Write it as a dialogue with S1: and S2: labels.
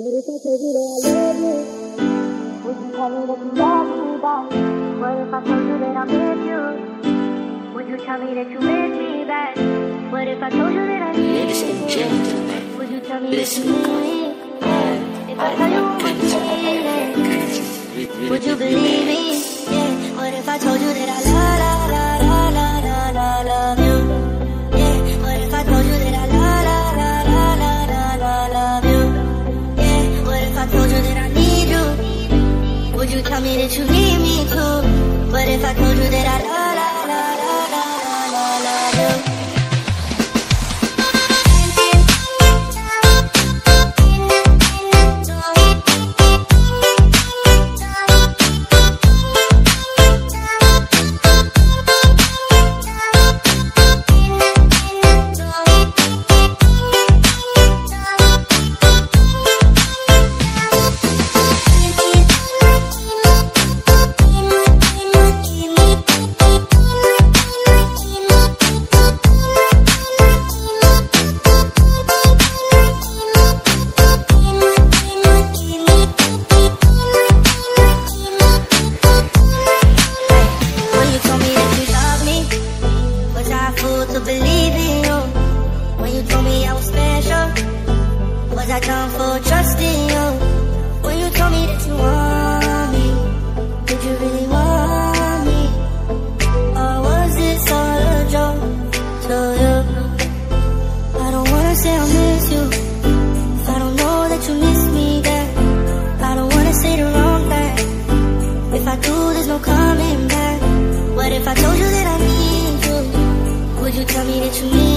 S1: What if I told you if I told you that I miss you? Would you tell me that miss? What if I told you that I and you? would you believe me? Yeah. What if I told you that I me that you need me too? But if I told you that I love, I for trusting you When you told me that you want me Did you really want me? Or was this all a joke? So you I don't wanna say I miss you I don't know that you miss me back I don't wanna say the wrong thing If I do, there's no coming back What if I told you that I need you? Would you tell me that you need